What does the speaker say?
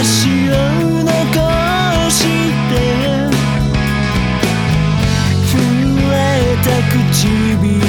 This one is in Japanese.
私を残して。震えた唇。